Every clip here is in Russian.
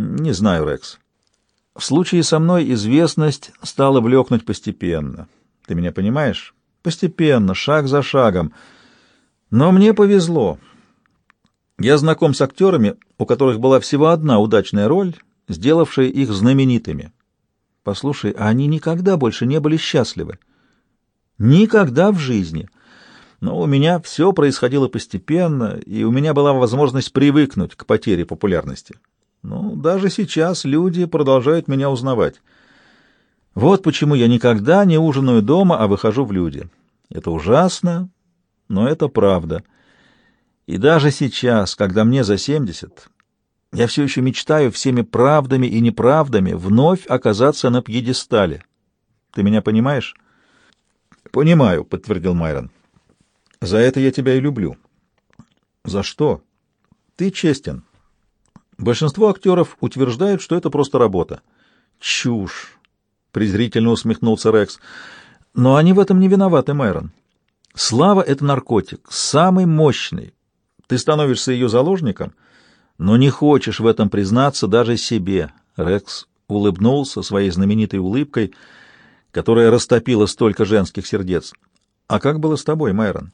Не знаю, Рекс. В случае со мной известность стала блекнуть постепенно. Ты меня понимаешь? Постепенно, шаг за шагом. Но мне повезло. Я знаком с актерами, у которых была всего одна удачная роль, сделавшая их знаменитыми. Послушай, они никогда больше не были счастливы. Никогда в жизни. Но у меня все происходило постепенно, и у меня была возможность привыкнуть к потере популярности. Ну, даже сейчас люди продолжают меня узнавать. Вот почему я никогда не ужинаю дома, а выхожу в люди. Это ужасно, но это правда. И даже сейчас, когда мне за семьдесят, я все еще мечтаю всеми правдами и неправдами вновь оказаться на пьедестале. Ты меня понимаешь? — Понимаю, — подтвердил Майрон. — За это я тебя и люблю. — За что? — Ты честен. Большинство актеров утверждают, что это просто работа. — Чушь! — презрительно усмехнулся Рекс. — Но они в этом не виноваты, Майрон. Слава — это наркотик, самый мощный. Ты становишься ее заложником, но не хочешь в этом признаться даже себе. Рекс улыбнулся своей знаменитой улыбкой — которая растопила столько женских сердец. А как было с тобой, Майрон?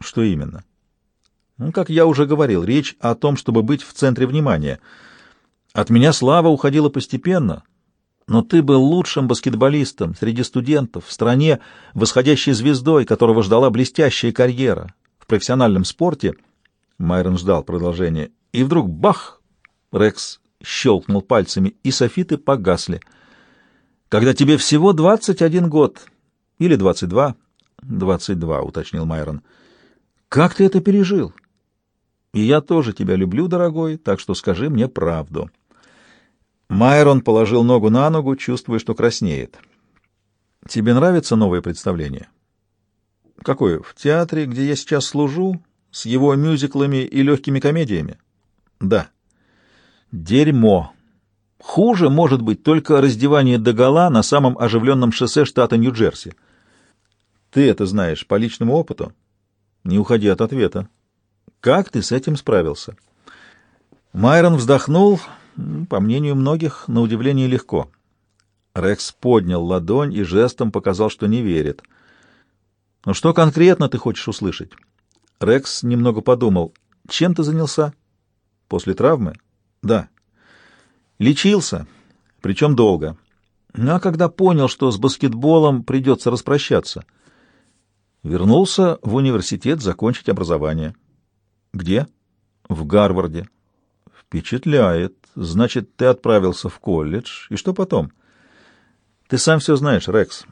Что именно? Ну, как я уже говорил, речь о том, чтобы быть в центре внимания. От меня слава уходила постепенно, но ты был лучшим баскетболистом среди студентов в стране, восходящей звездой, которого ждала блестящая карьера. В профессиональном спорте Майрон ждал продолжения. И вдруг бах! Рекс щелкнул пальцами, и софиты погасли — когда тебе всего 21 год. Или 22. 22, уточнил Майрон. Как ты это пережил? И я тоже тебя люблю, дорогой, так что скажи мне правду. Майрон положил ногу на ногу, чувствуя, что краснеет. Тебе нравится новое представление? Какое? В театре, где я сейчас служу, с его мюзиклами и легкими комедиями? Да. Дерьмо, Хуже может быть только раздевание догола на самом оживленном шоссе штата Нью-Джерси. Ты это знаешь по личному опыту? Не уходи от ответа. Как ты с этим справился? Майрон вздохнул, по мнению многих, на удивление легко. Рекс поднял ладонь и жестом показал, что не верит. «Ну что конкретно ты хочешь услышать?» Рекс немного подумал. «Чем ты занялся?» «После травмы?» «Да». Лечился, причем долго. Ну, а когда понял, что с баскетболом придется распрощаться, вернулся в университет закончить образование. Где? В Гарварде. Впечатляет. Значит, ты отправился в колледж. И что потом? Ты сам все знаешь, Рекс.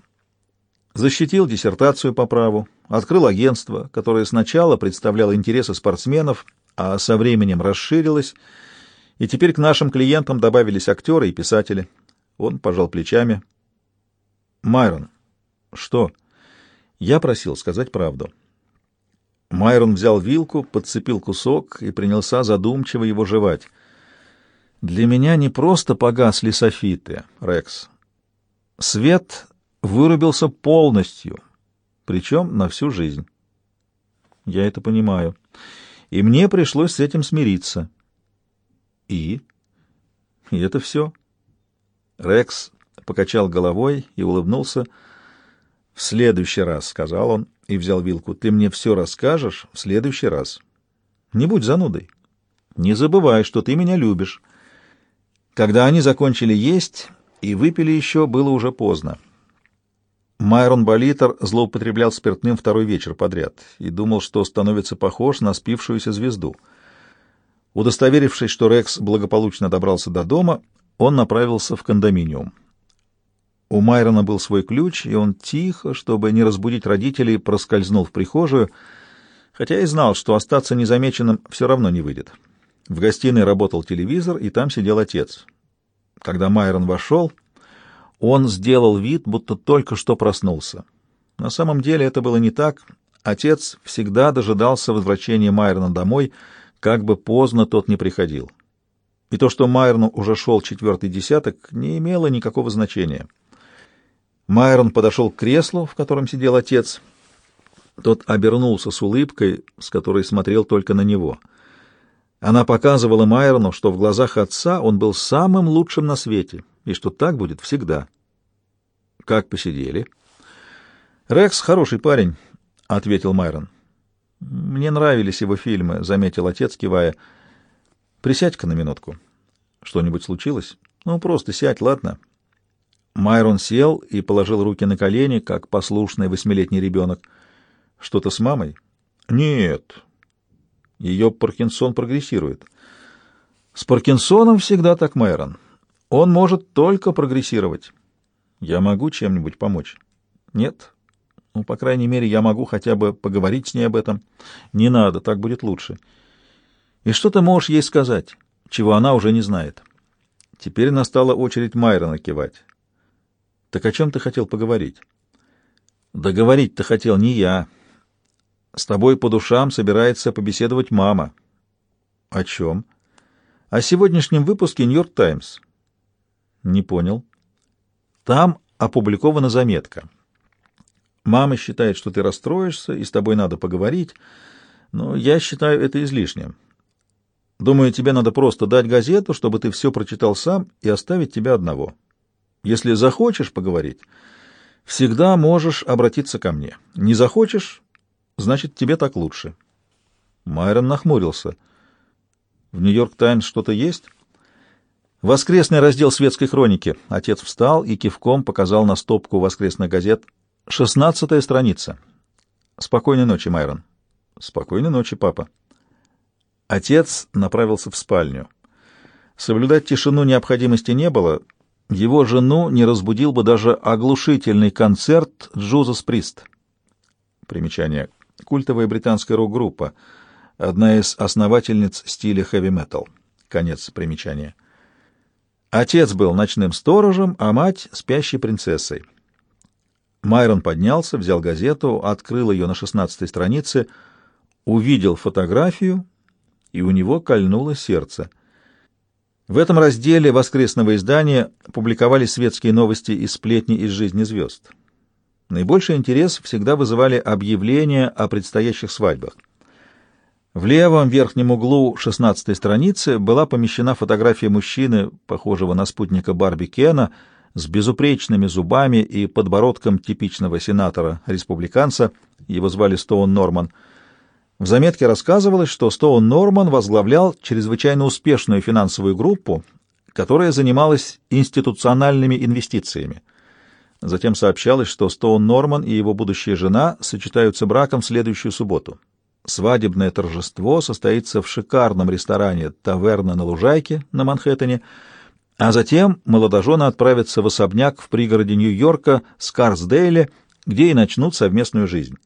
Защитил диссертацию по праву, открыл агентство, которое сначала представляло интересы спортсменов, а со временем расширилось — и теперь к нашим клиентам добавились актеры и писатели. Он пожал плечами. Майрон. Что? Я просил сказать правду. Майрон взял вилку, подцепил кусок и принялся задумчиво его жевать. Для меня не просто погасли софиты, Рекс. Свет вырубился полностью, причем на всю жизнь. Я это понимаю. И мне пришлось с этим смириться. И? И это все. Рекс покачал головой и улыбнулся. «В следующий раз», — сказал он и взял вилку, — «ты мне все расскажешь в следующий раз. Не будь занудой. Не забывай, что ты меня любишь». Когда они закончили есть и выпили еще, было уже поздно. Майрон Болитер злоупотреблял спиртным второй вечер подряд и думал, что становится похож на спившуюся звезду — Удостоверившись, что Рекс благополучно добрался до дома, он направился в кондоминиум. У Майрона был свой ключ, и он тихо, чтобы не разбудить родителей, проскользнул в прихожую, хотя и знал, что остаться незамеченным все равно не выйдет. В гостиной работал телевизор, и там сидел отец. Когда Майрон вошел, он сделал вид, будто только что проснулся. На самом деле это было не так. Отец всегда дожидался возвращения Майрона домой — как бы поздно тот не приходил. И то, что Майерну уже шел четвертый десяток, не имело никакого значения. Майрон подошел к креслу, в котором сидел отец. Тот обернулся с улыбкой, с которой смотрел только на него. Она показывала Майрону, что в глазах отца он был самым лучшим на свете, и что так будет всегда. Как посидели? «Рекс хороший парень», — ответил Майрон. «Мне нравились его фильмы», — заметил отец, кивая. «Присядь-ка на минутку». «Что-нибудь случилось?» «Ну, просто сядь, ладно?» Майрон сел и положил руки на колени, как послушный восьмилетний ребенок. «Что-то с мамой?» «Нет». Ее Паркинсон прогрессирует. «С Паркинсоном всегда так, Майрон. Он может только прогрессировать. Я могу чем-нибудь помочь?» «Нет». Ну, по крайней мере, я могу хотя бы поговорить с ней об этом. Не надо, так будет лучше. И что ты можешь ей сказать, чего она уже не знает? Теперь настала очередь Майрона кивать. Так о чем ты хотел поговорить? Да говорить-то хотел не я. С тобой по душам собирается побеседовать мама. О чем? О сегодняшнем выпуске «Нью-Йорк Таймс». Не понял. Там опубликована заметка. Мама считает, что ты расстроишься, и с тобой надо поговорить, но я считаю это излишним. Думаю, тебе надо просто дать газету, чтобы ты все прочитал сам и оставить тебя одного. Если захочешь поговорить, всегда можешь обратиться ко мне. Не захочешь, значит, тебе так лучше. Майрон нахмурился. В «Нью-Йорк Таймс» что-то есть? Воскресный раздел светской хроники. Отец встал и кивком показал на стопку воскресных газет Шестнадцатая страница. Спокойной ночи, Майрон. Спокойной ночи, папа. Отец направился в спальню. Соблюдать тишину необходимости не было. Его жену не разбудил бы даже оглушительный концерт Джузас Прист. Примечание. Культовая британская рок-группа. Одна из основательниц стиля хэви-метал. Конец примечания. Отец был ночным сторожем, а мать — спящей принцессой. Майрон поднялся, взял газету, открыл ее на шестнадцатой странице, увидел фотографию, и у него кольнуло сердце. В этом разделе воскресного издания публиковались светские новости и сплетни из жизни звезд. Наибольший интерес всегда вызывали объявления о предстоящих свадьбах. В левом верхнем углу шестнадцатой страницы была помещена фотография мужчины, похожего на спутника Барби Кена, с безупречными зубами и подбородком типичного сенатора-республиканца, его звали Стоун Норман. В заметке рассказывалось, что Стоун Норман возглавлял чрезвычайно успешную финансовую группу, которая занималась институциональными инвестициями. Затем сообщалось, что Стоун Норман и его будущая жена сочетаются браком в следующую субботу. Свадебное торжество состоится в шикарном ресторане «Таверна на Лужайке» на Манхэттене, а затем молодожены отправятся в особняк в пригороде Нью-Йорка, Скарсдейле, где и начнут совместную жизнь.